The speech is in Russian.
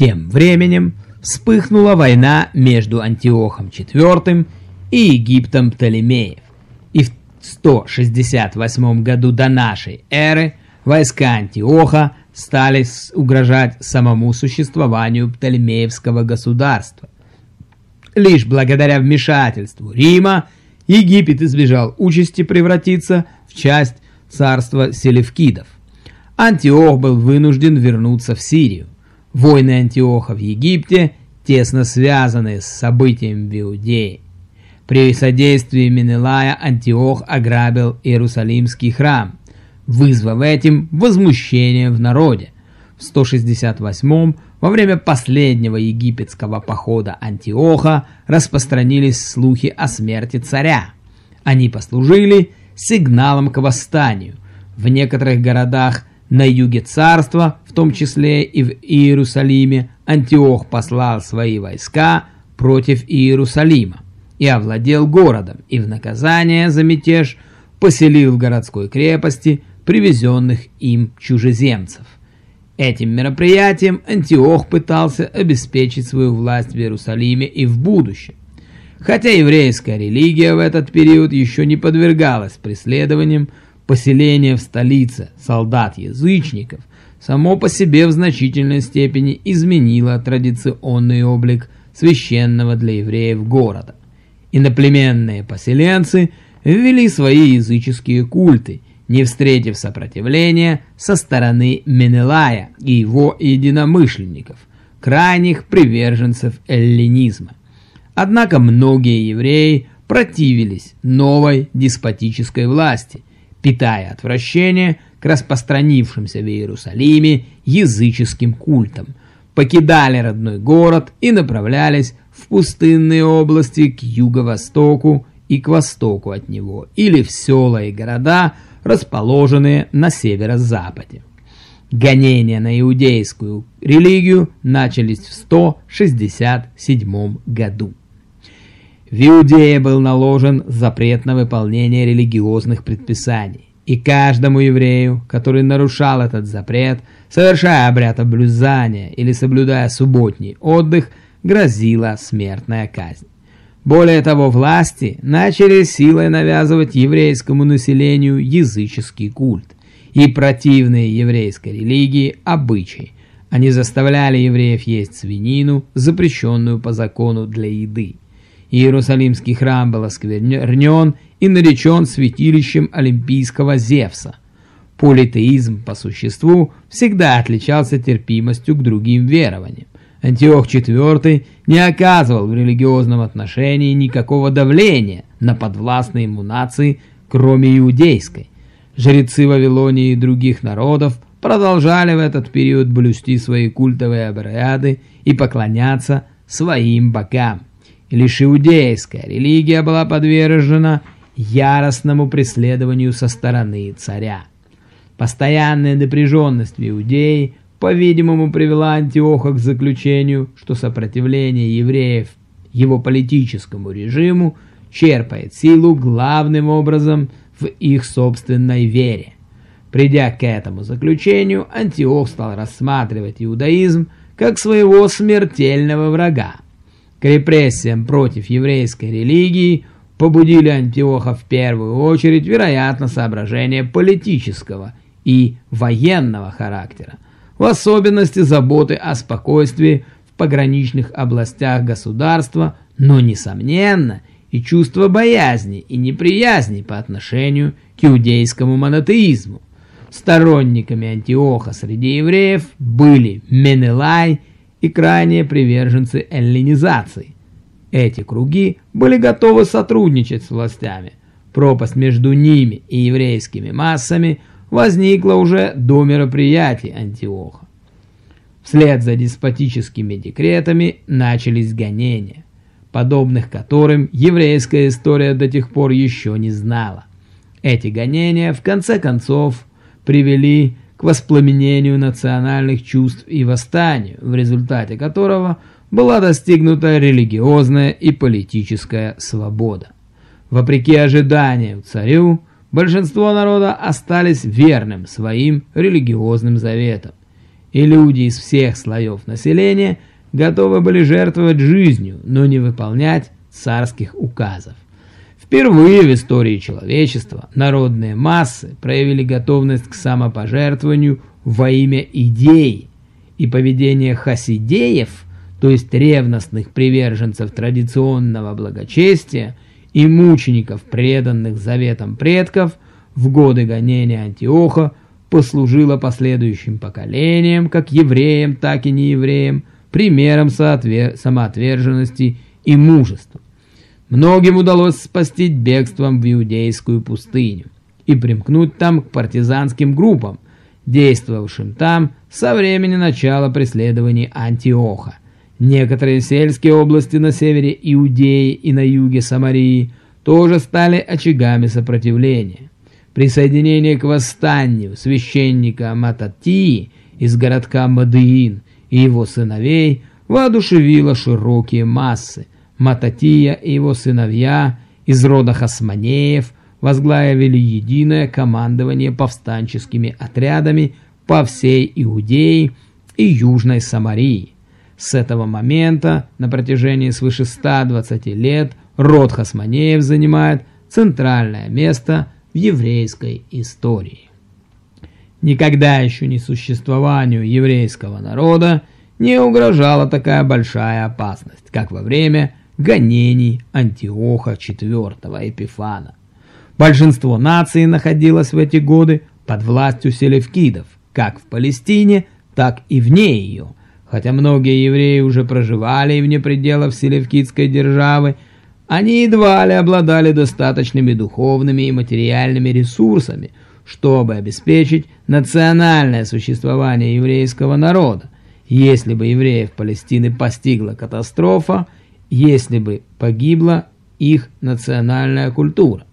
Тем временем вспыхнула война между Антиохом IV и Египтом Птолемеев, и в 168 году до нашей эры войска Антиоха стали угрожать самому существованию Птолемеевского государства. Лишь благодаря вмешательству Рима Египет избежал участи превратиться в часть царства селевкидов. Антиох был вынужден вернуться в Сирию. Войны Антиоха в Египте тесно связаны с событием в Иудее. При содействии Менелая Антиох ограбил Иерусалимский храм, вызвав этим возмущение в народе. В 168 во время последнего египетского похода Антиоха распространились слухи о смерти царя. Они послужили сигналом к восстанию. В некоторых городах на юге царства, в том числе и в Иерусалиме, Антиох послал свои войска против Иерусалима и овладел городом, и в наказание за мятеж поселил в городской крепости привезенных им чужеземцев. Этим мероприятием Антиох пытался обеспечить свою власть в Иерусалиме и в будущем. Хотя еврейская религия в этот период еще не подвергалась преследованиям, поселение в столице солдат-язычников само по себе в значительной степени изменило традиционный облик священного для евреев города. Иноплеменные поселенцы ввели свои языческие культы, не встретив сопротивления со стороны Менелая и его единомышленников, крайних приверженцев эллинизма. Однако многие евреи противились новой деспотической власти – питая отвращение к распространившимся в Иерусалиме языческим культам, покидали родной город и направлялись в пустынные области к юго-востоку и к востоку от него, или в села и города, расположенные на северо-западе. Гонения на иудейскую религию начались в 167 году. В Иудее был наложен запрет на выполнение религиозных предписаний, и каждому еврею, который нарушал этот запрет, совершая обряд облюзания или соблюдая субботний отдых, грозила смертная казнь. Более того, власти начали силой навязывать еврейскому населению языческий культ и противные еврейской религии обычаи. Они заставляли евреев есть свинину, запрещенную по закону для еды. Иерусалимский храм был осквернен и наречен святилищем олимпийского Зевса. Политеизм по существу всегда отличался терпимостью к другим верованиям. Антиох IV не оказывал в религиозном отношении никакого давления на подвластные ему нации, кроме иудейской. Жрецы Вавилонии и других народов продолжали в этот период блюсти свои культовые обряды и поклоняться своим богам. Лишь иудейская религия была подвержена яростному преследованию со стороны царя. Постоянная напряженность в Иудее, по-видимому, привела Антиоха к заключению, что сопротивление евреев его политическому режиму черпает силу главным образом в их собственной вере. Придя к этому заключению, Антиох стал рассматривать иудаизм как своего смертельного врага. К репрессиям против еврейской религии побудили Антиоха в первую очередь, вероятно, соображения политического и военного характера, в особенности заботы о спокойствии в пограничных областях государства, но, несомненно, и чувство боязни и неприязни по отношению к иудейскому монотеизму. Сторонниками Антиоха среди евреев были Менелай и крайние приверженцы эллинизации. Эти круги были готовы сотрудничать с властями. Пропасть между ними и еврейскими массами возникла уже до мероприятий Антиоха. Вслед за деспотическими декретами начались гонения, подобных которым еврейская история до тех пор еще не знала. Эти гонения в конце концов привели к воспламенению национальных чувств и восстанию, в результате которого была достигнута религиозная и политическая свобода. Вопреки ожиданиям царю, большинство народа остались верным своим религиозным заветам. и люди из всех слоев населения готовы были жертвовать жизнью, но не выполнять царских указов. Впервые в истории человечества народные массы проявили готовность к самопожертвованию во имя идеи, и поведение хасидеев, то есть ревностных приверженцев традиционного благочестия и мучеников, преданных заветам предков, в годы гонения Антиоха послужило последующим поколениям, как евреям, так и неевреям, примером самоотверженности и мужества. Многим удалось спасти бегством в иудейскую пустыню и примкнуть там к партизанским группам, действовавшим там со времени начала преследований Антиоха. Некоторые сельские области на севере Иудеи и на юге Самарии тоже стали очагами сопротивления. Присоединение к восстанию священника Мататии из городка Мадыин и его сыновей воодушевило широкие массы. Мататия и его сыновья из рода Хасманеев возглавили единое командование повстанческими отрядами по всей Иудее и Южной Самарии. С этого момента на протяжении свыше 120 лет род Хасманеев занимает центральное место в еврейской истории. Никогда еще не существованию еврейского народа не угрожала такая большая опасность, как во время гонений Антиоха IV Эпифана. Большинство наций находилось в эти годы под властью селевкидов, как в Палестине, так и вне ее. Хотя многие евреи уже проживали вне пределов селевкидской державы, они едва ли обладали достаточными духовными и материальными ресурсами, чтобы обеспечить национальное существование еврейского народа. Если бы евреев Палестины постигла катастрофа, если бы погибла их национальная культура.